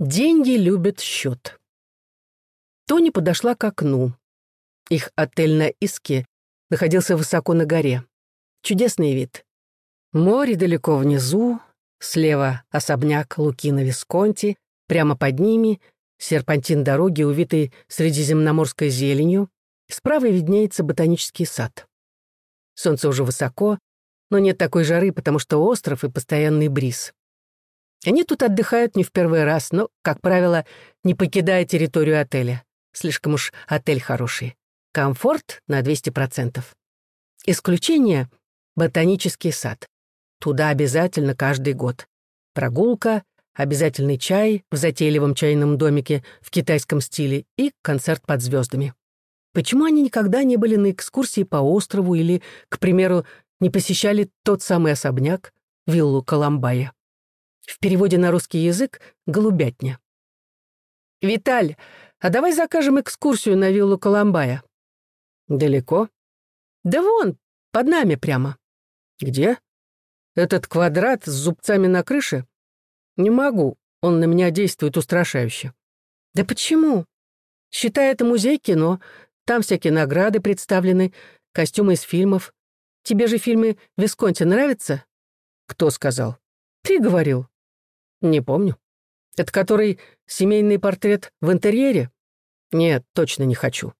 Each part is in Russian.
Деньги любят счет. Тони подошла к окну. Их отель на Иске находился высоко на горе. Чудесный вид. Море далеко внизу, слева особняк Лукина Висконти, прямо под ними серпантин дороги, увитый средиземноморской зеленью, справа виднеется ботанический сад. Солнце уже высоко, но нет такой жары, потому что остров и постоянный бриз. Они тут отдыхают не в первый раз, но, как правило, не покидая территорию отеля. Слишком уж отель хороший. Комфорт на 200%. Исключение — ботанический сад. Туда обязательно каждый год. Прогулка, обязательный чай в затейливом чайном домике в китайском стиле и концерт под звездами. Почему они никогда не были на экскурсии по острову или, к примеру, не посещали тот самый особняк, виллу Коломбая? В переводе на русский язык — голубятня. «Виталь, а давай закажем экскурсию на виллу Коломбая». «Далеко?» «Да вон, под нами прямо». «Где?» «Этот квадрат с зубцами на крыше?» «Не могу, он на меня действует устрашающе». «Да почему?» «Считай, это музей кино. Там всякие награды представлены, костюмы из фильмов. Тебе же фильмы Висконти нравятся?» «Кто сказал?» «Ты говорил». Не помню. Это который семейный портрет в интерьере? Нет, точно не хочу.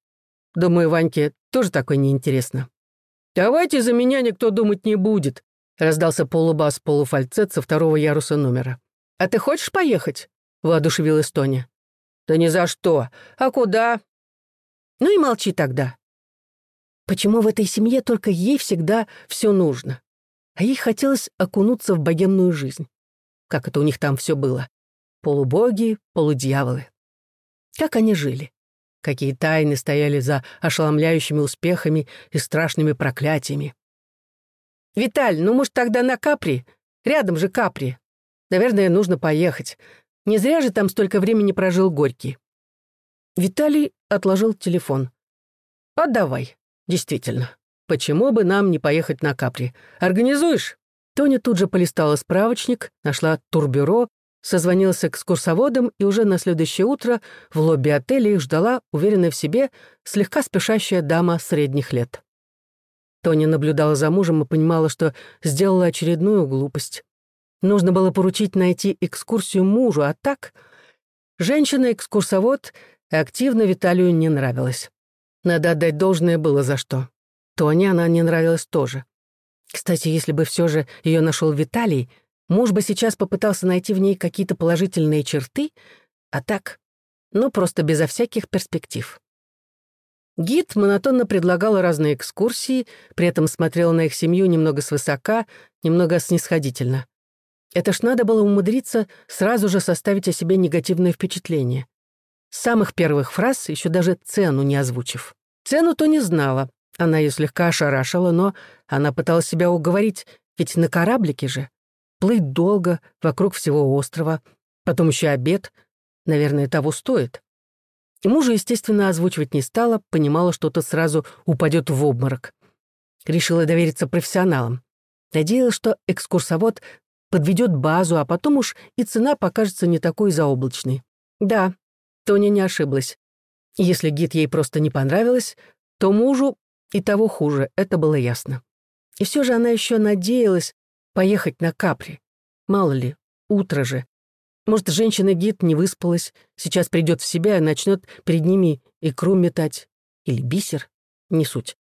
Думаю, Ваньке тоже такое неинтересно. «Давайте за меня никто думать не будет», — раздался полубас полуфальцет со второго яруса номера. «А ты хочешь поехать?» — воодушевилась Тоня. «Да ни за что. А куда?» «Ну и молчи тогда». Почему в этой семье только ей всегда все нужно? А ей хотелось окунуться в богемную жизнь как это у них там все было. Полубоги, полудьяволы. Как они жили? Какие тайны стояли за ошеломляющими успехами и страшными проклятиями? «Виталь, ну, может, тогда на Капри? Рядом же Капри. Наверное, нужно поехать. Не зря же там столько времени прожил Горький». Виталий отложил телефон. «А давай, действительно. Почему бы нам не поехать на Капри? Организуешь?» Тоня тут же полистала справочник, нашла турбюро, созвонилась с экскурсоводом, и уже на следующее утро в лобби отеля их ждала, уверенная в себе, слегка спешащая дама средних лет. Тоня наблюдала за мужем и понимала, что сделала очередную глупость. Нужно было поручить найти экскурсию мужу, а так... Женщина-экскурсовод активно Виталию не нравилась. Надо отдать должное было за что. Тоне она не нравилась тоже. Кстати, если бы все же ее нашел Виталий, муж бы сейчас попытался найти в ней какие-то положительные черты, а так, ну, просто безо всяких перспектив. Гид монотонно предлагал разные экскурсии, при этом смотрел на их семью немного свысока, немного снисходительно. Это ж надо было умудриться сразу же составить о себе негативное впечатление. С самых первых фраз, еще даже цену не озвучив. Цену то не знала, она ее слегка ошарашила, но она пыталась себя уговорить, ведь на кораблике же. Плыть долго, вокруг всего острова, потом еще обед. Наверное, того стоит. И мужа, естественно, озвучивать не стала, понимала, что тот сразу упадет в обморок. Решила довериться профессионалам. Надеялась, что экскурсовод подведет базу, а потом уж и цена покажется не такой заоблачной. Да, Тоня не ошиблась. Если гид ей просто не понравилась, то мужу и того хуже, это было ясно. И все же она еще надеялась поехать на Капри. Мало ли, утро же. Может, женщина-гид не выспалась, сейчас придет в себя и начнет перед ними икру метать. Или бисер. Не суть.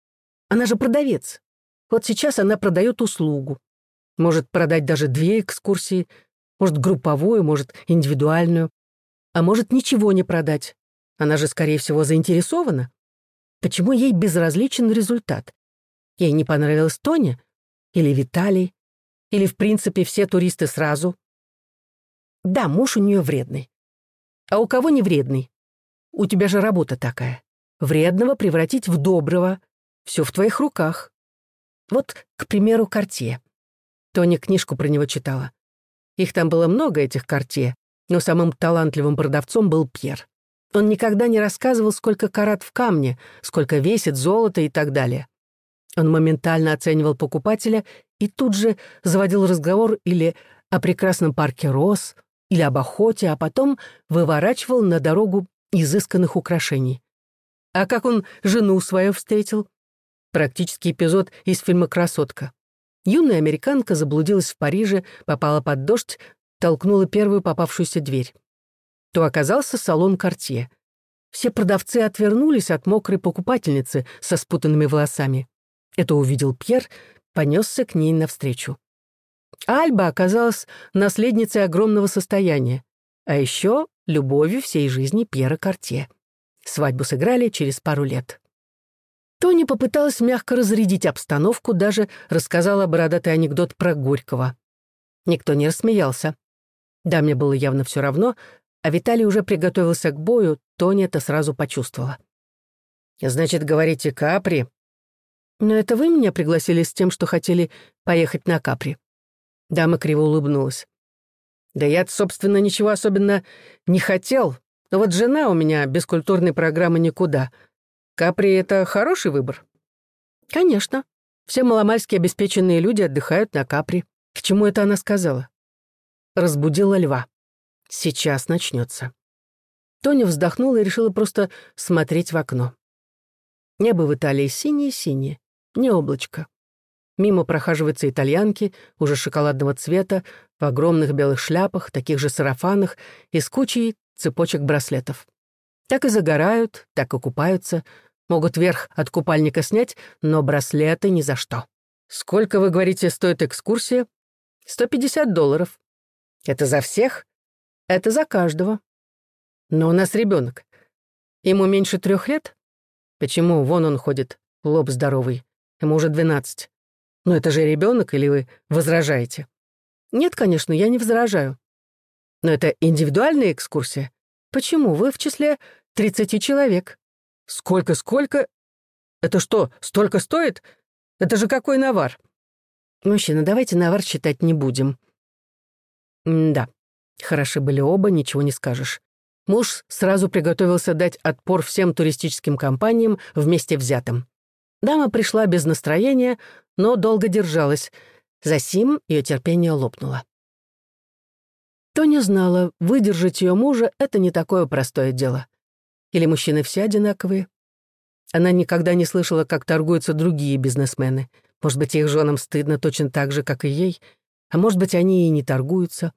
Она же продавец. Вот сейчас она продает услугу. Может продать даже две экскурсии, может, групповую, может, индивидуальную. А может, ничего не продать. Она же, скорее всего, заинтересована. Почему ей безразличен результат? Ей не понравилась Тоня? Или Виталий? Или, в принципе, все туристы сразу? Да, муж у нее вредный. А у кого не вредный? У тебя же работа такая. Вредного превратить в доброго. Все в твоих руках. Вот, к примеру, Кортье. Тоня книжку про него читала. Их там было много, этих Кортье, но самым талантливым продавцом был Пьер. Он никогда не рассказывал, сколько карат в камне, сколько весит золото и так далее. Он моментально оценивал покупателя и тут же заводил разговор или о прекрасном парке роз, или об охоте, а потом выворачивал на дорогу изысканных украшений. А как он жену свою встретил? Практически эпизод из фильма «Красотка». Юная американка заблудилась в Париже, попала под дождь, толкнула первую попавшуюся дверь. То оказался салон «Кортье». Все продавцы отвернулись от мокрой покупательницы со спутанными волосами. Это увидел Пьер, понесся к ней навстречу. Альба оказалась наследницей огромного состояния, а еще любовью всей жизни Пьера Кортье. Свадьбу сыграли через пару лет. Тони попыталась мягко разрядить обстановку, даже рассказала бородатый анекдот про Горького. Никто не рассмеялся. Да, мне было явно все равно, а Виталий уже приготовился к бою, Тони это сразу почувствовала. «Значит, говорите, Капри?» «Но это вы меня пригласили с тем, что хотели поехать на Капри?» Дама криво улыбнулась. «Да я собственно, ничего особенно не хотел, но вот жена у меня без культурной программы никуда. Капри — это хороший выбор?» «Конечно. Все маломальски обеспеченные люди отдыхают на Капри. К чему это она сказала?» Разбудила льва. Сейчас начнется. Тоня вздохнула и решила просто смотреть в окно. Небо в Италии синее-синее, не облачко. Мимо прохаживаются итальянки, уже шоколадного цвета, в огромных белых шляпах, таких же сарафанах и с кучей цепочек браслетов. Так и загорают, так и купаются, могут верх от купальника снять, но браслеты ни за что. «Сколько, вы говорите, стоит экскурсия?» «150 долларов». «Это за всех?» Это за каждого. Но у нас ребенок. Ему меньше трех лет? Почему? Вон он ходит, лоб здоровый. Ему уже двенадцать. Но это же ребенок, или вы возражаете? Нет, конечно, я не возражаю. Но это индивидуальная экскурсия. Почему? Вы в числе тридцати человек. Сколько-сколько? Это что, столько стоит? Это же какой навар? Мужчина, давайте навар считать не будем. М да. Хороши были оба, ничего не скажешь. Муж сразу приготовился дать отпор всем туристическим компаниям вместе взятым. Дама пришла без настроения, но долго держалась. Засим ее терпение лопнуло. Тоня знала, выдержать ее мужа — это не такое простое дело. Или мужчины все одинаковые? Она никогда не слышала, как торгуются другие бизнесмены. Может быть, их женам стыдно точно так же, как и ей, а может быть, они и не торгуются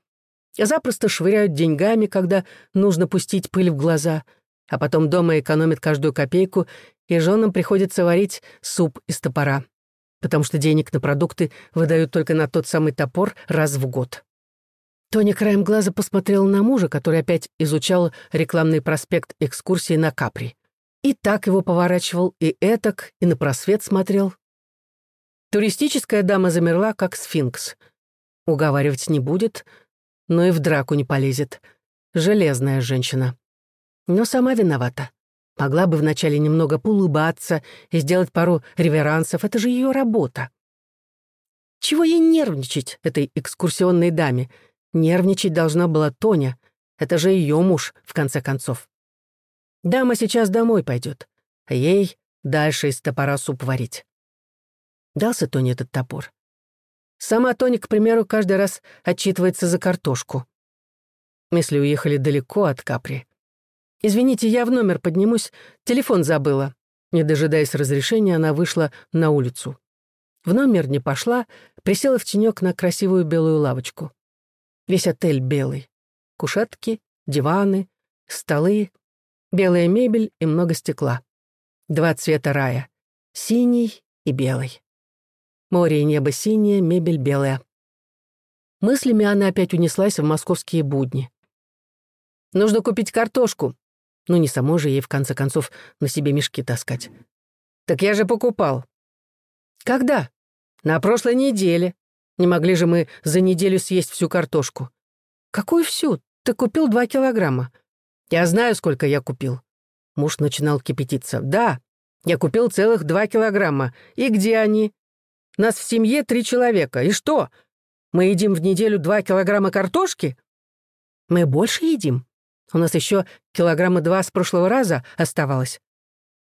запросто швыряют деньгами, когда нужно пустить пыль в глаза, а потом дома экономят каждую копейку, и женам приходится варить суп из топора, потому что денег на продукты выдают только на тот самый топор раз в год. Тоня краем глаза посмотрела на мужа, который опять изучал рекламный проспект экскурсии на Капри. И так его поворачивал, и этак, и на просвет смотрел. Туристическая дама замерла, как сфинкс. Уговаривать не будет, но и в драку не полезет. Железная женщина. Но сама виновата. Могла бы вначале немного поулыбаться и сделать пару реверансов, это же ее работа. Чего ей нервничать, этой экскурсионной даме? Нервничать должна была Тоня. Это же ее муж, в конце концов. Дама сейчас домой пойдет, а ей дальше из топора суп варить. Дался Тоне этот топор. Сама Тони, к примеру, каждый раз отчитывается за картошку. Мысли уехали далеко от Капри. «Извините, я в номер поднимусь, телефон забыла». Не дожидаясь разрешения, она вышла на улицу. В номер не пошла, присела в тенек на красивую белую лавочку. Весь отель белый. Кушетки, диваны, столы, белая мебель и много стекла. Два цвета рая — синий и белый. Море и небо синее, мебель белая. Мыслями она опять унеслась в московские будни. Нужно купить картошку. Ну, не самой же ей, в конце концов, на себе мешки таскать. Так я же покупал. Когда? На прошлой неделе. Не могли же мы за неделю съесть всю картошку. Какую всю? Ты купил два килограмма. Я знаю, сколько я купил. Муж начинал кипятиться. Да, я купил целых два килограмма. И где они? Нас в семье три человека. И что? Мы едим в неделю два килограмма картошки? Мы больше едим. У нас еще килограмма два с прошлого раза оставалось.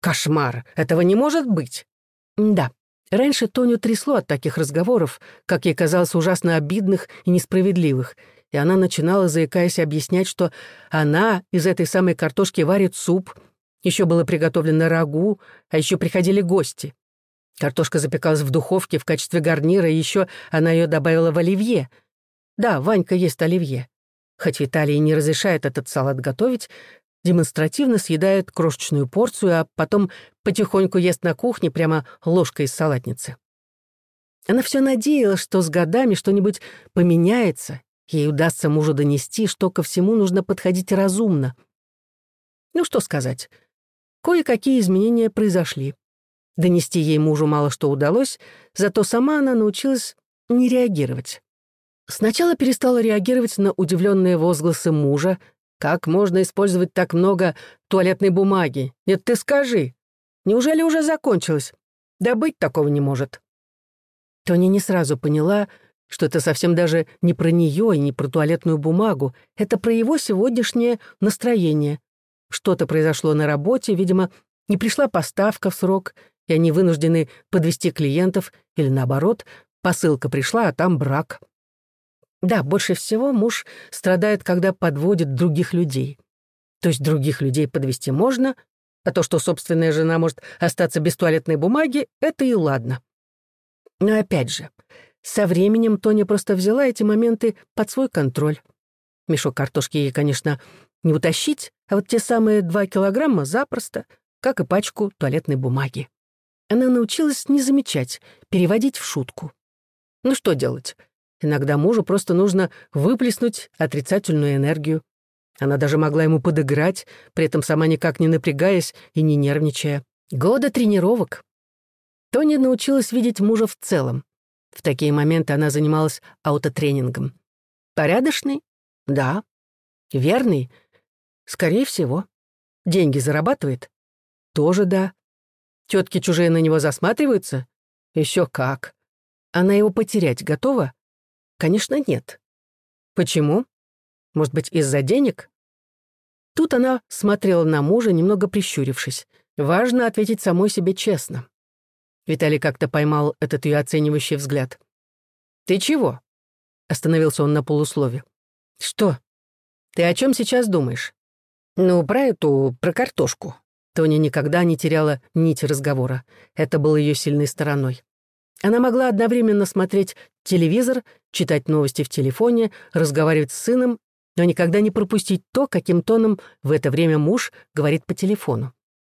Кошмар! Этого не может быть. Да, раньше Тоню трясло от таких разговоров, как ей казалось, ужасно обидных и несправедливых. и она начинала, заикаясь, объяснять, что она из этой самой картошки варит суп, еще было приготовлено рагу, а еще приходили гости. Картошка запекалась в духовке в качестве гарнира, и еще она ее добавила в оливье. Да, Ванька ест оливье. Хоть Виталий не разрешает этот салат готовить, демонстративно съедает крошечную порцию, а потом потихоньку ест на кухне прямо ложкой из салатницы. Она все надеялась, что с годами что-нибудь поменяется, ей удастся мужу донести, что ко всему нужно подходить разумно. Ну что сказать, кое-какие изменения произошли. Донести ей мужу мало что удалось, зато сама она научилась не реагировать. Сначала перестала реагировать на удивленные возгласы мужа. «Как можно использовать так много туалетной бумаги? Нет, ты скажи. Неужели уже закончилось? Да быть такого не может». Тони не сразу поняла, что это совсем даже не про нее и не про туалетную бумагу. Это про его сегодняшнее настроение. Что-то произошло на работе, видимо, не пришла поставка в срок, и они вынуждены подвести клиентов, или наоборот, посылка пришла, а там брак. Да, больше всего муж страдает, когда подводит других людей. То есть других людей подвести можно, а то, что собственная жена может остаться без туалетной бумаги, это и ладно. Но опять же, со временем Тоня просто взяла эти моменты под свой контроль. Мешок картошки ей, конечно, не утащить, а вот те самые два килограмма запросто, как и пачку туалетной бумаги. Она научилась не замечать, переводить в шутку. Ну что делать? Иногда мужу просто нужно выплеснуть отрицательную энергию. Она даже могла ему подыграть, при этом сама никак не напрягаясь и не нервничая. Года тренировок. Тони научилась видеть мужа в целом. В такие моменты она занималась аутотренингом. Порядочный? Да. Верный? Скорее всего. Деньги зарабатывает? Тоже да. Тетки чужие на него засматриваются? Еще как. Она его потерять готова? Конечно, нет. Почему? Может быть, из-за денег? Тут она смотрела на мужа, немного прищурившись. Важно ответить самой себе честно. Виталий как-то поймал этот ее оценивающий взгляд. «Ты чего?» Остановился он на полуслове. «Что? Ты о чем сейчас думаешь?» «Ну, про эту, про картошку». Тоня никогда не теряла нить разговора. Это было ее сильной стороной. Она могла одновременно смотреть телевизор, читать новости в телефоне, разговаривать с сыном, но никогда не пропустить то, каким тоном в это время муж говорит по телефону.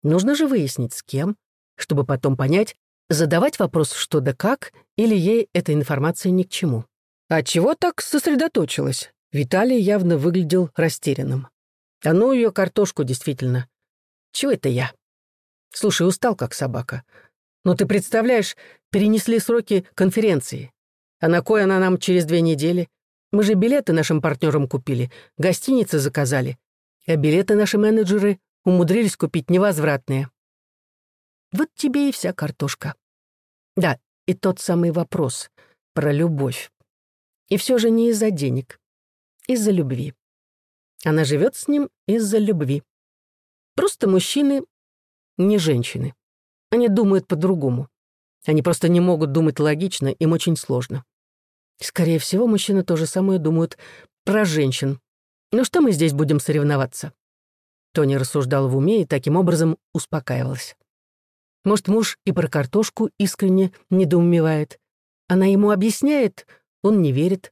Нужно же выяснить, с кем, чтобы потом понять, задавать вопрос что да как, или ей эта информация ни к чему. А чего так сосредоточилась? Виталий явно выглядел растерянным. А ну ее картошку действительно. Чего это я? Слушай, устал как собака. Но ты представляешь, перенесли сроки конференции. А на кой она нам через две недели? Мы же билеты нашим партнерам купили, гостиницы заказали. А билеты наши менеджеры умудрились купить невозвратные. Вот тебе и вся картошка. Да, и тот самый вопрос про любовь. И все же не из-за денег, из-за любви. Она живет с ним из-за любви. Просто мужчины не женщины. Они думают по-другому. Они просто не могут думать логично, им очень сложно. Скорее всего, мужчины то же самое думают про женщин. Но что мы здесь будем соревноваться? Тони рассуждал в уме и таким образом успокаивалась. Может, муж и про картошку искренне недоумевает. Она ему объясняет, он не верит.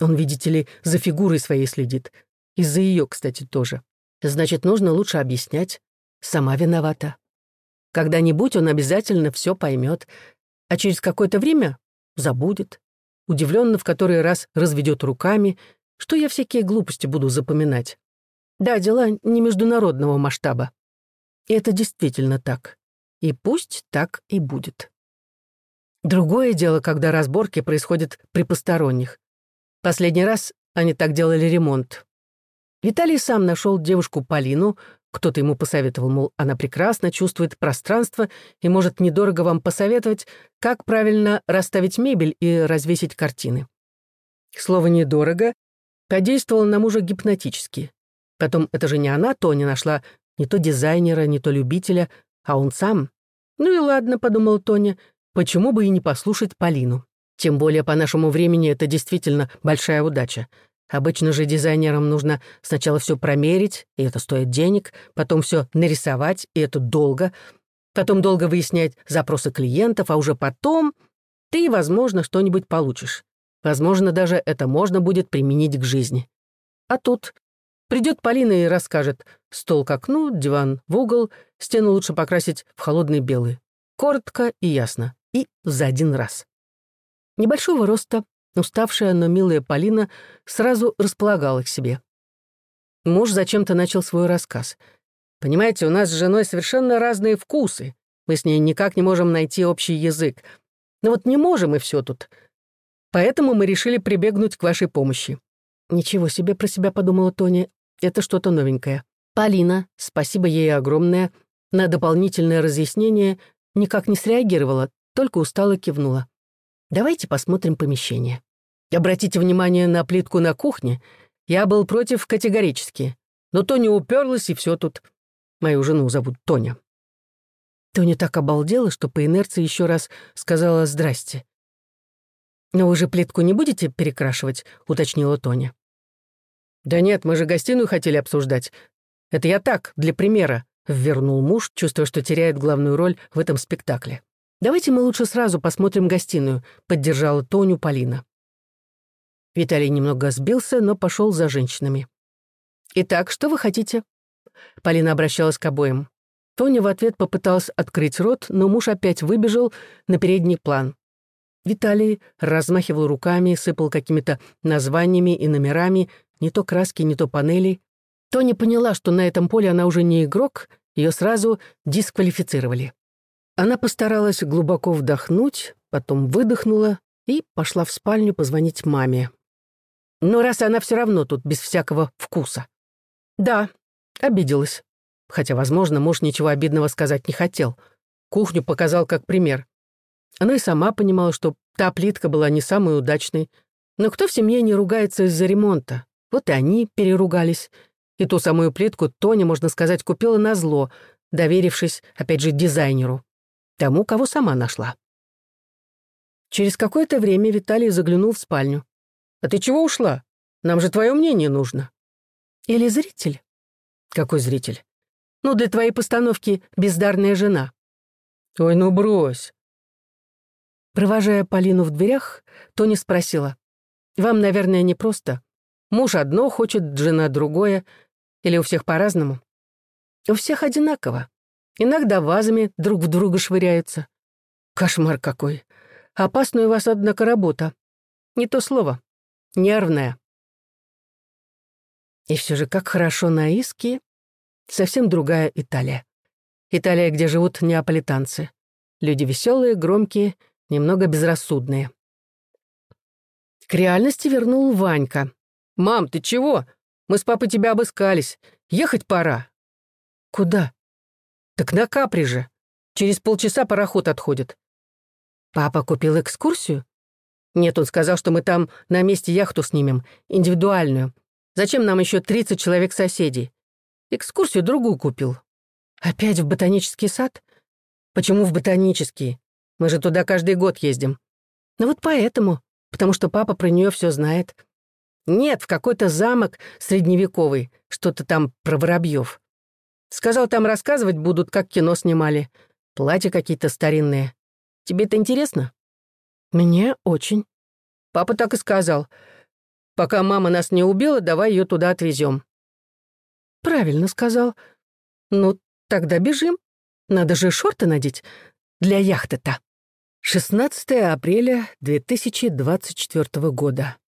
Он, видите ли, за фигурой своей следит. Из-за ее, кстати, тоже. Значит, нужно лучше объяснять. Сама виновата. Когда-нибудь он обязательно все поймет, а через какое-то время забудет. Удивленно в который раз разведет руками, что я всякие глупости буду запоминать. Да, дела не международного масштаба. И это действительно так. И пусть так и будет. Другое дело, когда разборки происходят при посторонних. Последний раз они так делали ремонт. Виталий сам нашел девушку Полину, кто-то ему посоветовал, мол, она прекрасно чувствует пространство и может недорого вам посоветовать, как правильно расставить мебель и развесить картины. Слово «недорого» подействовало на мужа гипнотически. Потом, это же не она, Тоня, нашла не то дизайнера, не то любителя, а он сам. Ну и ладно, подумал Тоня, почему бы и не послушать Полину. Тем более по нашему времени это действительно большая удача. Обычно же дизайнерам нужно сначала все промерить, и это стоит денег, потом все нарисовать, и это долго, потом долго выяснять запросы клиентов, а уже потом ты, возможно, что-нибудь получишь. Возможно, даже это можно будет применить к жизни. А тут придет Полина и расскажет, стол к окну, диван в угол, стену лучше покрасить в холодный белый. Коротко и ясно. И за один раз. Небольшого роста, уставшая, но милая Полина сразу располагала к себе. Муж зачем-то начал свой рассказ. «Понимаете, у нас с женой совершенно разные вкусы. Мы с ней никак не можем найти общий язык. Но вот не можем, и все тут. Поэтому мы решили прибегнуть к вашей помощи». «Ничего себе про себя», — подумала Тоня. «Это что-то новенькое». Полина, спасибо ей огромное, на дополнительное разъяснение никак не среагировала, только устало кивнула. «Давайте посмотрим помещение». Обратите внимание на плитку на кухне. Я был против категорически. Но Тоня уперлась, и все тут. Мою жену зовут Тоня. Тоня так обалдела, что по инерции еще раз сказала «здрасте». «Но вы же плитку не будете перекрашивать?» — уточнила Тоня. «Да нет, мы же гостиную хотели обсуждать. Это я так, для примера», — ввернул муж, чувствуя, что теряет главную роль в этом спектакле. «Давайте мы лучше сразу посмотрим гостиную», — поддержала Тоню Полина. Виталий немного сбился, но пошел за женщинами. «Итак, что вы хотите?» Полина обращалась к обоим. Тоня в ответ попыталась открыть рот, но муж опять выбежал на передний план. Виталий размахивал руками, сыпал какими-то названиями и номерами, не то краски, не то панели. Тоня поняла, что на этом поле она уже не игрок, ее сразу дисквалифицировали. Она постаралась глубоко вдохнуть, потом выдохнула и пошла в спальню позвонить маме. Но раз она все равно тут без всякого вкуса. Да, обиделась. Хотя, возможно, муж ничего обидного сказать не хотел. Кухню показал как пример. Она и сама понимала, что та плитка была не самой удачной. Но кто в семье не ругается из-за ремонта? Вот и они переругались. И ту самую плитку Тоня, можно сказать, купила на зло, доверившись, опять же, дизайнеру. Тому, кого сама нашла. Через какое-то время Виталий заглянул в спальню. А ты чего ушла? Нам же твое мнение нужно. Или зритель? Какой зритель? Ну, для твоей постановки «Бездарная жена». Ой, ну брось. Провожая Полину в дверях, Тони спросила. «Вам, наверное, непросто. Муж одно хочет, жена другое. Или у всех по-разному?» «У всех одинаково. Иногда вазами друг в друга швыряются. Кошмар какой. Опасная у вас, однако, работа. Не то слово нервная. И все же как хорошо на Иске. Совсем другая Италия. Италия, где живут неаполитанцы. Люди веселые, громкие, немного безрассудные. К реальности вернул Ванька. «Мам, ты чего? Мы с папой тебя обыскались. Ехать пора». «Куда?» «Так на Капри же. Через полчаса пароход отходит». «Папа купил экскурсию?» Нет, он сказал, что мы там на месте яхту снимем, индивидуальную. Зачем нам еще 30 человек соседей? Экскурсию другую купил. Опять в ботанический сад? Почему в ботанический? Мы же туда каждый год ездим. Ну вот поэтому, потому что папа про нее все знает. Нет, в какой-то замок средневековый, что-то там про воробьев. Сказал, там рассказывать будут, как кино снимали. Платья какие-то старинные. Тебе это интересно? «Мне очень». Папа так и сказал. «Пока мама нас не убила, давай ее туда отвезем». «Правильно сказал. Ну, тогда бежим. Надо же шорты надеть для яхты-то». 16 апреля 2024 года.